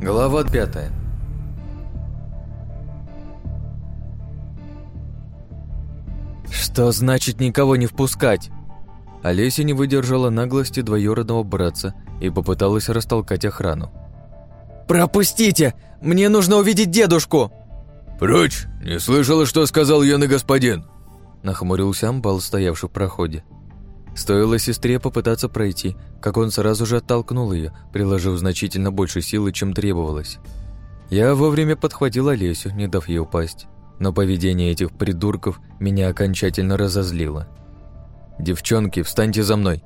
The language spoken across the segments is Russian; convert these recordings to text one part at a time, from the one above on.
Глава пятая. Что значит никого не впускать? Олеся не выдержала наглости двоюродного братца и попыталась растолкать охрану. «Пропустите! Мне нужно увидеть дедушку!» «Прочь! Не слышала, что сказал юный господин!» Нахмурился амбал, стоявший в проходе. Стоило сестре попытаться пройти, как он сразу же оттолкнул ее, приложив значительно больше силы, чем требовалось. Я вовремя подхватил Олесю, не дав ей упасть, но поведение этих придурков меня окончательно разозлило. «Девчонки, встаньте за мной!»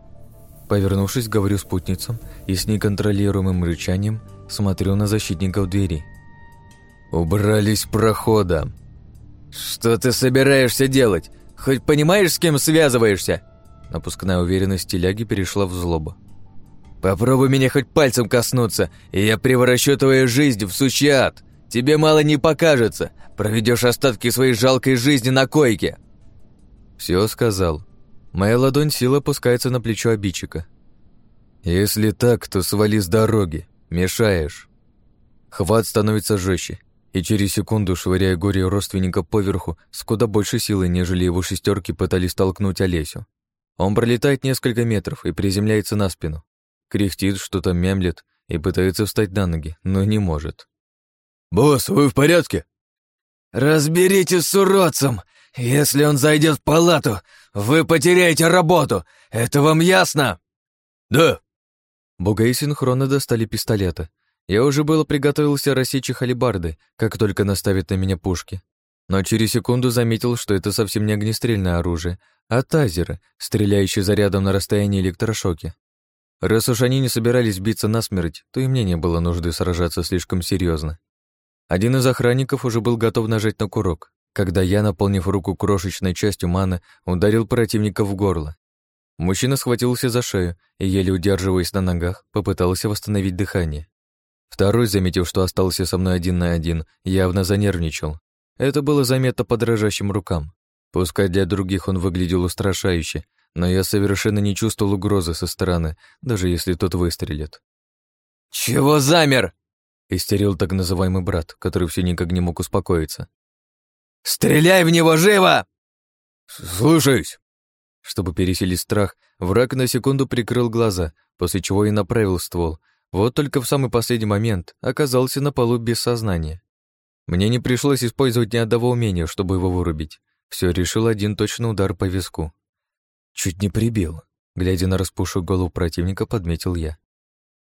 Повернувшись, говорю спутницам и с неконтролируемым рычанием смотрю на защитников двери. «Убрались прохода!» «Что ты собираешься делать? Хоть понимаешь, с кем связываешься?» Напускная уверенность теляги перешла в злобу. «Попробуй меня хоть пальцем коснуться, и я превращу твою жизнь в сучий ад. Тебе мало не покажется. Проведешь остатки своей жалкой жизни на койке». Все сказал. Моя ладонь сила опускается на плечо обидчика. «Если так, то свали с дороги. Мешаешь». Хват становится жестче, и через секунду, швыряя горе родственника поверху, с куда больше силы, нежели его шестерки пытались толкнуть Олесю. Он пролетает несколько метров и приземляется на спину. Кряхтит, что-то мямлет и пытается встать на ноги, но не может. «Босс, вы в порядке?» «Разберитесь с уродцем! Если он зайдет в палату, вы потеряете работу! Это вам ясно?» «Да». Бугай синхронно достали пистолеты. Я уже было приготовился рассечь их алебарды, как только наставят на меня пушки. Но через секунду заметил, что это совсем не огнестрельное оружие, а тазеры, стреляющие зарядом на расстоянии электрошоки. Раз уж они не собирались биться насмерть, то и мне не было нужды сражаться слишком серьезно. Один из охранников уже был готов нажать на курок, когда я, наполнив руку крошечной частью маны, ударил противника в горло. Мужчина схватился за шею и, еле удерживаясь на ногах, попытался восстановить дыхание. Второй, заметив, что остался со мной один на один, явно занервничал. Это было заметно по дрожащим рукам. Пускай для других он выглядел устрашающе, но я совершенно не чувствовал угрозы со стороны, даже если тот выстрелит. «Чего замер?» Истерил так называемый брат, который все никак не мог успокоиться. «Стреляй в него живо!» «Слушаюсь!» Чтобы пересилить страх, враг на секунду прикрыл глаза, после чего и направил ствол. Вот только в самый последний момент оказался на полу без сознания. Мне не пришлось использовать ни одного умения, чтобы его вырубить. Все решил один точный удар по виску. Чуть не прибил. Глядя на распухшую голову противника, подметил я.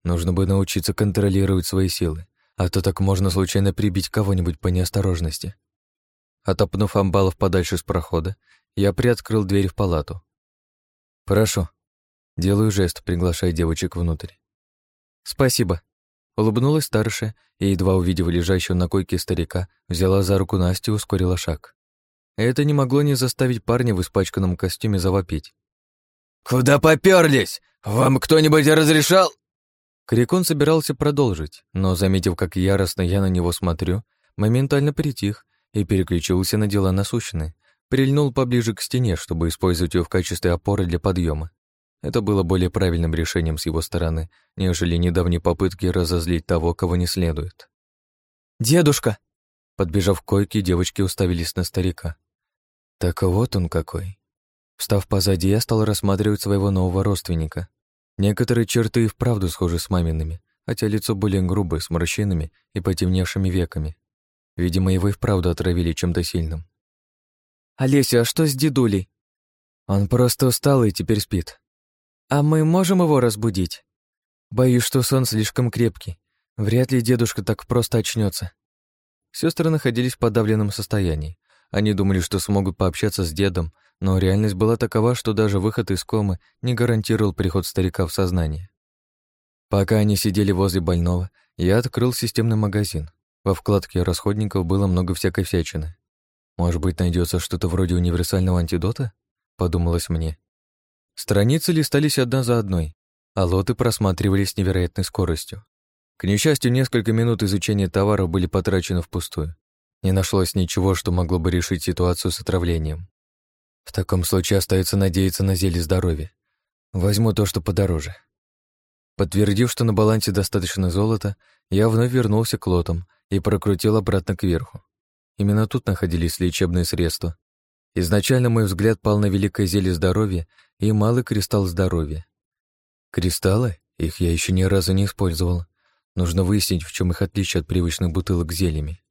Нужно бы научиться контролировать свои силы а то так можно случайно прибить кого-нибудь по неосторожности. Отопнув амбалов подальше с прохода, я приоткрыл дверь в палату. «Прошу». Делаю жест, приглашая девочек внутрь. «Спасибо». Улыбнулась старшая и, едва увидев лежащего на койке старика, взяла за руку Настю и ускорила шаг. Это не могло не заставить парня в испачканном костюме завопить. «Куда попёрлись? Вам кто-нибудь разрешал?» Крикон собирался продолжить, но, заметив, как яростно я на него смотрю, моментально притих и переключился на дела насущные, прильнул поближе к стене, чтобы использовать ее в качестве опоры для подъема. Это было более правильным решением с его стороны, нежели недавние попытки разозлить того, кого не следует. «Дедушка!» Подбежав к койке, девочки уставились на старика. Так вот он какой. Встав позади, я стал рассматривать своего нового родственника. Некоторые черты и вправду схожи с мамиными, хотя лицо более грубое, с морщинами и потемневшими веками. Видимо, его и вправду отравили чем-то сильным. «Олеся, а что с дедулей?» «Он просто устал и теперь спит». «А мы можем его разбудить?» «Боюсь, что сон слишком крепкий. Вряд ли дедушка так просто очнется. Сестры находились в подавленном состоянии. Они думали, что смогут пообщаться с дедом, но реальность была такова, что даже выход из комы не гарантировал приход старика в сознание. Пока они сидели возле больного, я открыл системный магазин. Во вкладке расходников было много всякой всячины. Может быть, найдется что-то вроде универсального антидота? Подумалось мне. Страницы листались одна за одной, а лоты просматривались с невероятной скоростью. К несчастью, несколько минут изучения товаров были потрачены впустую. Не нашлось ничего, что могло бы решить ситуацию с отравлением. В таком случае остается надеяться на зелье здоровья. Возьму то, что подороже. Подтвердив, что на балансе достаточно золота, я вновь вернулся к лотам и прокрутил обратно кверху. Именно тут находились лечебные средства. Изначально мой взгляд пал на великое зелье здоровья и малый кристалл здоровья. Кристаллы? Их я еще ни разу не использовал. Нужно выяснить, в чем их отличие от привычных бутылок с зельями.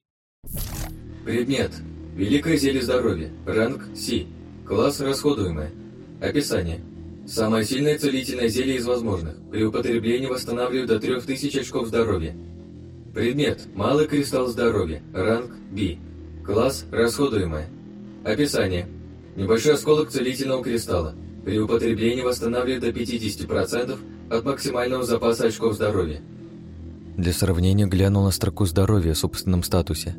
Предмет. Великое зелье здоровья. Ранг Си. Класс расходуемое. Описание. Самое сильное целительное зелье из возможных. При употреблении восстанавливает до 3000 очков здоровья. Предмет. Малый кристалл здоровья. Ранг B. Класс расходуемое. Описание. Небольшой осколок целительного кристалла. При употреблении восстанавливает до 50% от максимального запаса очков здоровья. Для сравнения глянул на строку здоровья в собственном статусе.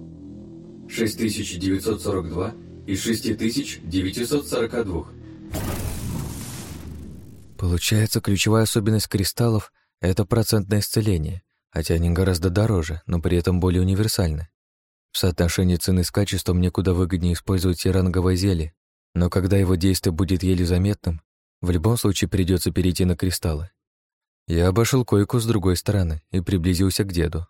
6942 из 6942. Получается, ключевая особенность кристаллов — это процентное исцеление, хотя они гораздо дороже, но при этом более универсальны. В соотношении цены с качеством мне куда выгоднее использовать тиранговое зелье, но когда его действие будет еле заметным, в любом случае придется перейти на кристаллы. Я обошел койку с другой стороны и приблизился к деду.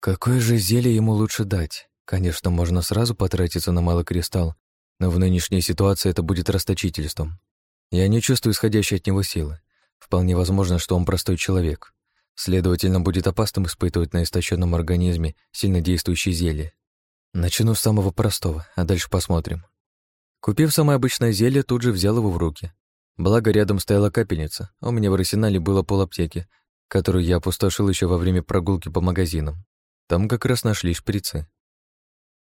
Какое же зелье ему лучше дать? Конечно, можно сразу потратиться на малый кристалл, но в нынешней ситуации это будет расточительством. Я не чувствую исходящей от него силы. Вполне возможно, что он простой человек. Следовательно, будет опасным испытывать на истощенном организме сильнодействующие зелья. Начну с самого простого, а дальше посмотрим. Купив самое обычное зелье, тут же взял его в руки. Благо, рядом стояла капельница, у меня в арсенале было полаптеки, которую я опустошил еще во время прогулки по магазинам. Там как раз нашли шприцы.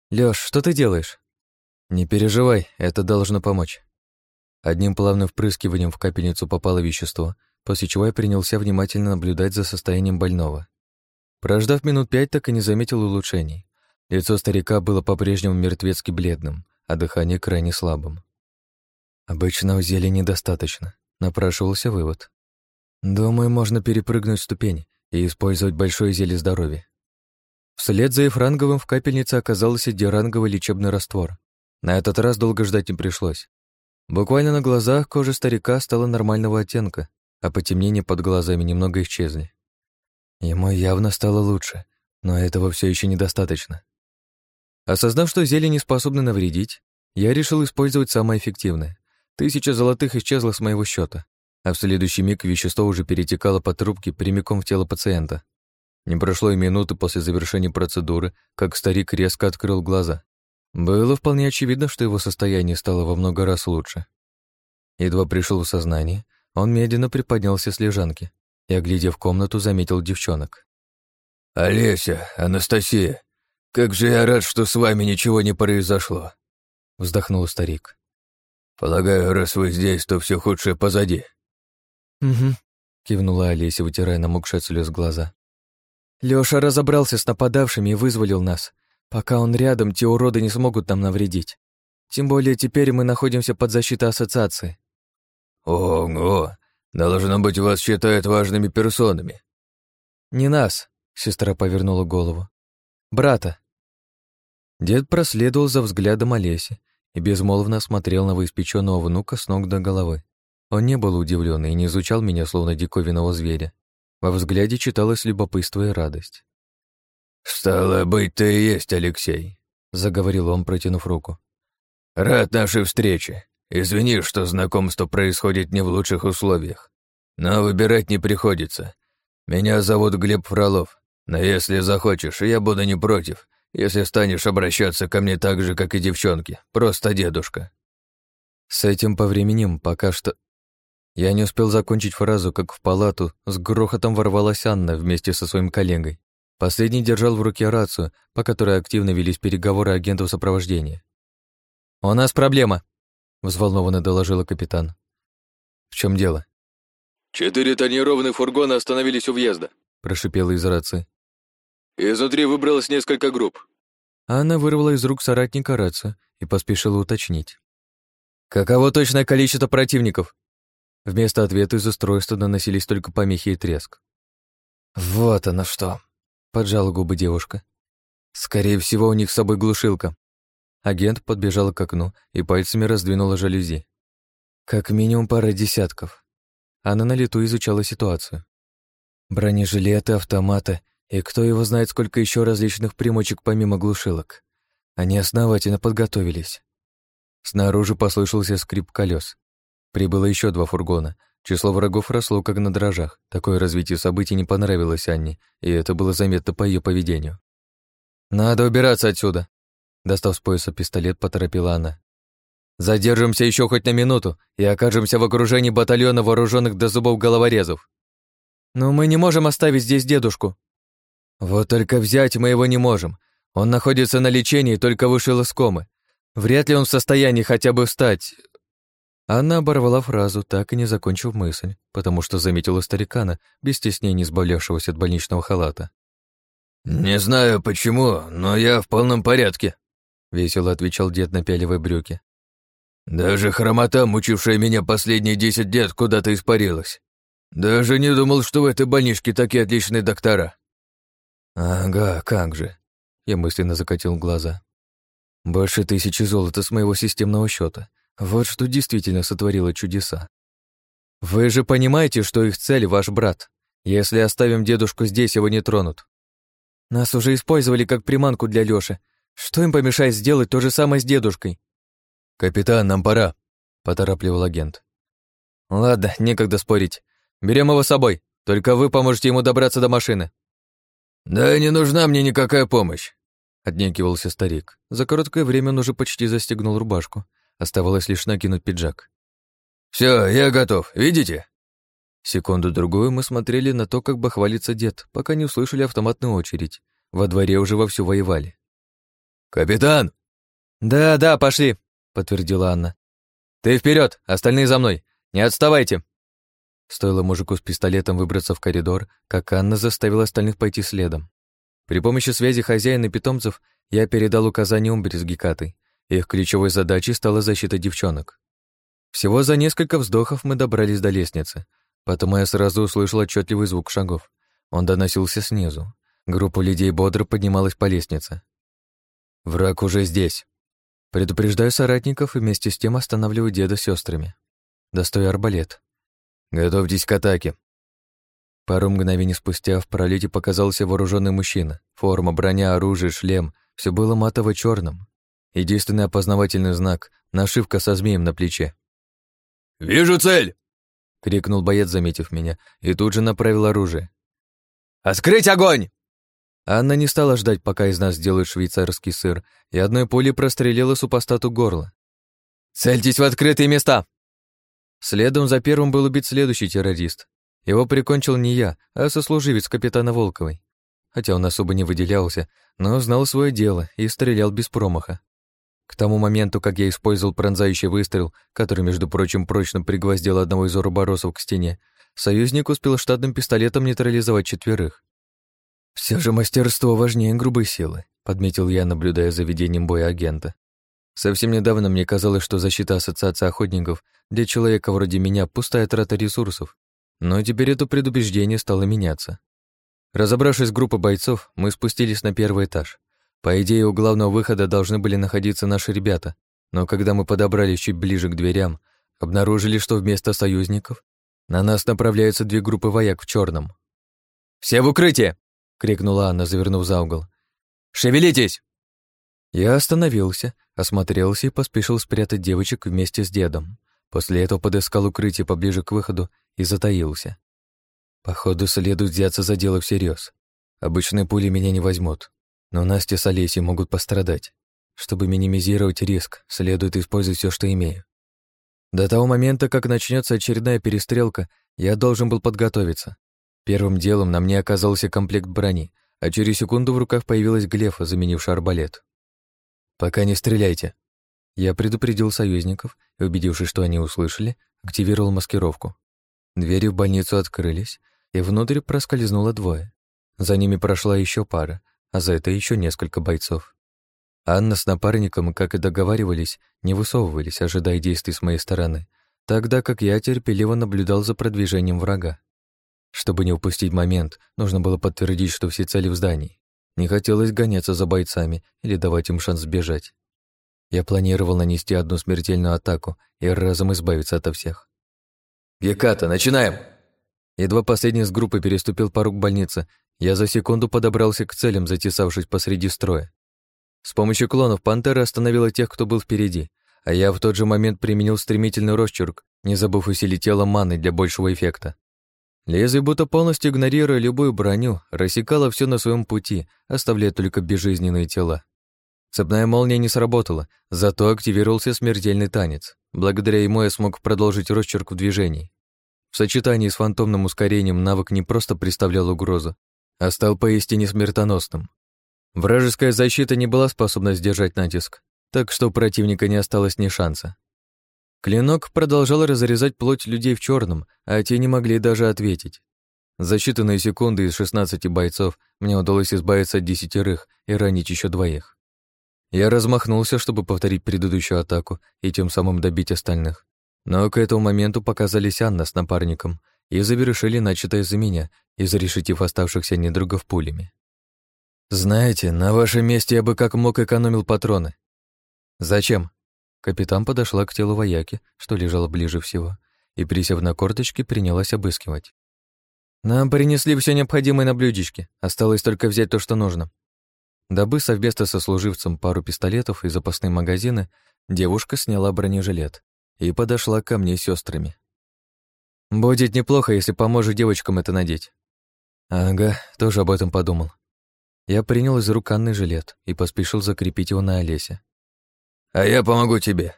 «Лёш, что ты делаешь?» «Не переживай, это должно помочь». Одним плавным впрыскиванием в капельницу попало вещество, после чего я принялся внимательно наблюдать за состоянием больного. Прождав минут пять, так и не заметил улучшений. Лицо старика было по-прежнему мертвецки бледным, а дыхание крайне слабым. Обычного зелья недостаточно, напрашивался вывод. Думаю, можно перепрыгнуть ступень и использовать большое зелье здоровья. Вслед за эфранговым в капельнице оказался диранговый лечебный раствор. На этот раз долго ждать не пришлось. Буквально на глазах кожа старика стала нормального оттенка, а потемнения под глазами немного исчезли. Ему явно стало лучше, но этого все еще недостаточно. Осознав, что зелье не способно навредить, я решил использовать самое эффективное. Тысяча золотых исчезла с моего счета, а в следующий миг вещество уже перетекало по трубке прямиком в тело пациента. Не прошло и минуты после завершения процедуры, как старик резко открыл глаза. Было вполне очевидно, что его состояние стало во много раз лучше. Едва пришел в сознание, он медленно приподнялся с лежанки и, оглядев комнату, заметил девчонок. «Олеся, Анастасия, как же я рад, что с вами ничего не произошло!» Вздохнул старик. «Полагаю, раз вы здесь, то все худшее позади». «Угу», — кивнула Олеся, вытирая намокшие от слез глаза. Лёша разобрался с нападавшими и вызволил нас. Пока он рядом, те уроды не смогут нам навредить. Тем более теперь мы находимся под защитой ассоциации. Ого, должно быть, вас считают важными персонами. Не нас, сестра повернула голову. Брата. Дед проследовал за взглядом Олеси и безмолвно смотрел на воиспеченного внука с ног до головы. Он не был удивлен и не изучал меня, словно диковинного зверя. Во взгляде читалось любопытство и радость. «Стало быть, ты и есть Алексей», — заговорил он, протянув руку. «Рад нашей встрече. Извини, что знакомство происходит не в лучших условиях. Но выбирать не приходится. Меня зовут Глеб Фролов, но если захочешь, я буду не против, если станешь обращаться ко мне так же, как и девчонки, просто дедушка». С этим по временем пока что... Я не успел закончить фразу, как в палату с грохотом ворвалась Анна вместе со своим коллегой. Последний держал в руке рацию, по которой активно велись переговоры агентов сопровождения. «У нас проблема», — взволнованно доложила капитан. «В чем дело?» «Четыре тонированных фургона остановились у въезда», — прошипела из рации. «Изнутри выбралось несколько групп». Анна вырвала из рук соратника рацию и поспешила уточнить. «Каково точное количество противников?» Вместо ответа из устройства доносились только помехи и треск. «Вот оно что!» поджала губы девушка. Скорее всего, у них с собой глушилка. Агент подбежала к окну и пальцами раздвинула жалюзи. Как минимум пара десятков. Она на лету изучала ситуацию. Бронежилеты, автоматы и кто его знает, сколько еще различных примочек помимо глушилок. Они основательно подготовились. Снаружи послышался скрип колес. Прибыло еще два фургона. Число врагов росло как на дрожжах. Такое развитие событий не понравилось Анне, и это было заметно по ее поведению. «Надо убираться отсюда!» Достав с пояса пистолет, поторопила она. «Задержимся еще хоть на минуту и окажемся в окружении батальона вооруженных до зубов головорезов. Но мы не можем оставить здесь дедушку». «Вот только взять мы его не можем. Он находится на лечении, только вышел из комы. Вряд ли он в состоянии хотя бы встать. Она оборвала фразу, так и не закончив мысль, потому что заметила старикана, без стеснения избавлявшегося от больничного халата. «Не знаю почему, но я в полном порядке», — весело отвечал дед, напяливая брюки. «Даже хромота, мучившая меня последние десять лет, куда-то испарилась. Даже не думал, что в этой больничке такие отличные доктора». «Ага, как же», — я мысленно закатил глаза. Больше тысячи золота с моего системного счета. Вот что действительно сотворило чудеса. Вы же понимаете, что их цель — ваш брат. Если оставим дедушку здесь, его не тронут. Нас уже использовали как приманку для Лёши. Что им помешает сделать то же самое с дедушкой? «Капитан, нам пора», — поторапливал агент. «Ладно, некогда спорить. Берем его с собой. Только вы поможете ему добраться до машины». «Да не нужна мне никакая помощь. Отнекивался старик. За короткое время он уже почти застегнул рубашку. Оставалось лишь накинуть пиджак. Все, я готов. Видите?» Секунду-другую мы смотрели на то, как бахвалится дед, пока не услышали автоматную очередь. Во дворе уже вовсю воевали. «Капитан!» «Да, да, пошли», — подтвердила Анна. «Ты вперед, остальные за мной. Не отставайте!» Стоило мужику с пистолетом выбраться в коридор, как Анна заставила остальных пойти следом. При помощи связи хозяина и питомцев я передал указания Умбре с Гекатой. Их ключевой задачей стала защита девчонок. Всего за несколько вздохов мы добрались до лестницы. Потом я сразу услышал отчетливый звук шагов. Он доносился снизу. Группа людей бодро поднималась по лестнице. Враг уже здесь. Предупреждаю соратников и вместе с тем останавливаю деда с сестрами. Достаю арбалет. Готовьтесь к атаке. Пару мгновений спустя в пролете показался вооруженный мужчина. Форма, броня, оружие, шлем — все было матово черным Единственный опознавательный знак — нашивка со змеем на плече. «Вижу цель!» — крикнул боец, заметив меня, и тут же направил оружие. «Открыть огонь!» Анна не стала ждать, пока из нас сделают швейцарский сыр, и одной пулей прострелила супостату горло. «Цельтесь в открытые места!» Следом за первым был убит следующий террорист. Его прикончил не я, а сослуживец капитана Волковой. Хотя он особо не выделялся, но знал свое дело и стрелял без промаха. К тому моменту, как я использовал пронзающий выстрел, который, между прочим, прочно пригвоздил одного из уроборосов к стене, союзник успел штатным пистолетом нейтрализовать четверых. Все же мастерство важнее грубой силы», — подметил я, наблюдая за ведением боя агента. Совсем недавно мне казалось, что защита Ассоциации охотников для человека вроде меня пустая трата ресурсов, но теперь это предубеждение стало меняться. Разобравшись с группой бойцов, мы спустились на первый этаж. По идее, у главного выхода должны были находиться наши ребята, но когда мы подобрались чуть ближе к дверям, обнаружили, что вместо союзников на нас направляются две группы вояк в черном. «Все в укрытие!» — крикнула Анна, завернув за угол. «Шевелитесь!» Я остановился, осмотрелся и поспешил спрятать девочек вместе с дедом. После этого подыскал укрытие поближе к выходу и затаился. Походу, следует взяться за дело всерьез. Обычные пули меня не возьмут, но Настя с Олесей могут пострадать. Чтобы минимизировать риск, следует использовать все, что имею. До того момента, как начнется очередная перестрелка, я должен был подготовиться. Первым делом на мне оказался комплект брони, а через секунду в руках появилась глефа, заменившая арбалет. «Пока не стреляйте». Я предупредил союзников и, убедившись, что они услышали, активировал маскировку. Двери в больницу открылись, и внутрь проскользнуло двое. За ними прошла еще пара, а за это еще несколько бойцов. Анна с напарником, как и договаривались, не высовывались, ожидая действий с моей стороны, тогда как я терпеливо наблюдал за продвижением врага. Чтобы не упустить момент, нужно было подтвердить, что все цели в здании. Не хотелось гоняться за бойцами или давать им шанс сбежать. Я планировал нанести одну смертельную атаку и разом избавиться ото всех. «Геката, начинаем!» Едва последний с группы переступил порог больницы, я за секунду подобрался к целям, затесавшись посреди строя. С помощью клонов пантера остановила тех, кто был впереди, а я в тот же момент применил стремительный росчерк, не забыв усилить тело маны для большего эффекта. Лезвие, будто полностью игнорируя любую броню, рассекало все на своем пути, оставляя только безжизненные тела. Цепная молния не сработала, зато активировался смертельный танец. Благодаря ему я смог продолжить росчерк в движении. В сочетании с фантомным ускорением навык не просто представлял угрозу, а стал поистине смертоносным. Вражеская защита не была способна сдержать натиск, так что у противника не осталось ни шанса. Клинок продолжал разрезать плоть людей в черном, а те не могли даже ответить. За считанные секунды из 16 бойцов мне удалось избавиться от десятерых и ранить еще двоих. Я размахнулся, чтобы повторить предыдущую атаку и тем самым добить остальных. Но к этому моменту показались Анна с напарником и завершили начатое за меня, изрешетив оставшихся недругов пулями. «Знаете, на вашем месте я бы как мог экономил патроны». «Зачем?» Капитан подошла к телу вояки, что лежало ближе всего, и, присев на корточки, принялась обыскивать. «Нам принесли все необходимое на блюдечке, осталось только взять то, что нужно». Добыв совместно со служивцем пару пистолетов и запасные магазины, девушка сняла бронежилет и подошла ко мне с сестрами. «Будет неплохо, если поможешь девочкам это надеть». «Ага, тоже об этом подумал». Я принял из рук Анны жилет и поспешил закрепить его на Олесе. «А я помогу тебе».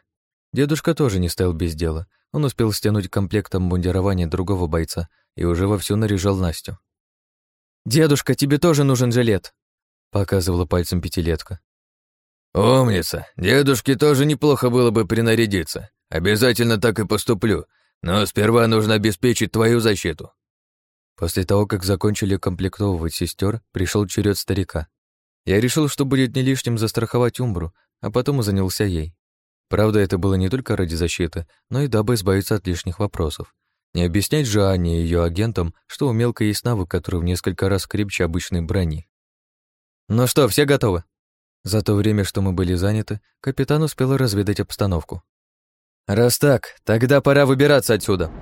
Дедушка тоже не стоял без дела. Он успел стянуть комплектом мундирования другого бойца и уже вовсю наряжал Настю. «Дедушка, тебе тоже нужен жилет», — показывала пальцем пятилетка. «Умница! Дедушке тоже неплохо было бы принарядиться. Обязательно так и поступлю, но сперва нужно обеспечить твою защиту». После того, как закончили комплектовывать сестер, пришел черед старика. Я решил, что будет не лишним застраховать Умбру, а потом и занялся ей. Правда, это было не только ради защиты, но и дабы избавиться от лишних вопросов. Не объяснять же Анне и ее агентам, что у мелкой есть навык, который в несколько раз крепче обычной брони. «Ну что, все готовы?» За то время, что мы были заняты, капитан успел разведать обстановку. «Раз так, тогда пора выбираться отсюда»,